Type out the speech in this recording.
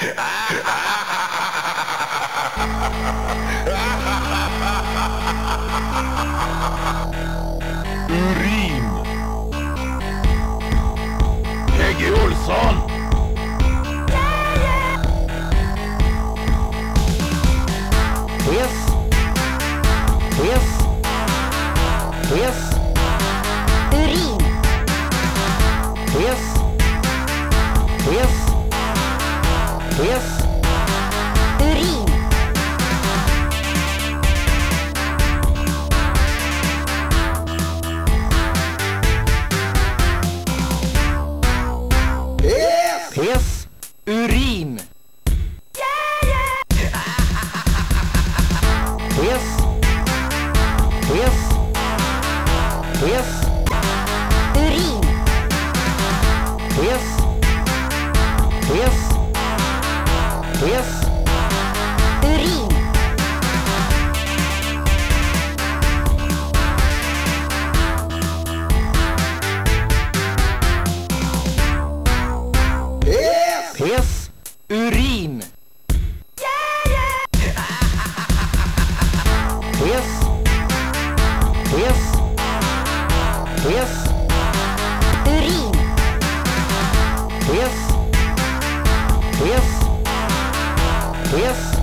Urin. Peggy Olsson. Piss. Piss. Piss. urin, Piss. Piss. Piss. urin, Piss. Urin. Piss. Piss. Piss. Piss. urin, Piss. Urin. Piss. Piss. Piss. Yes.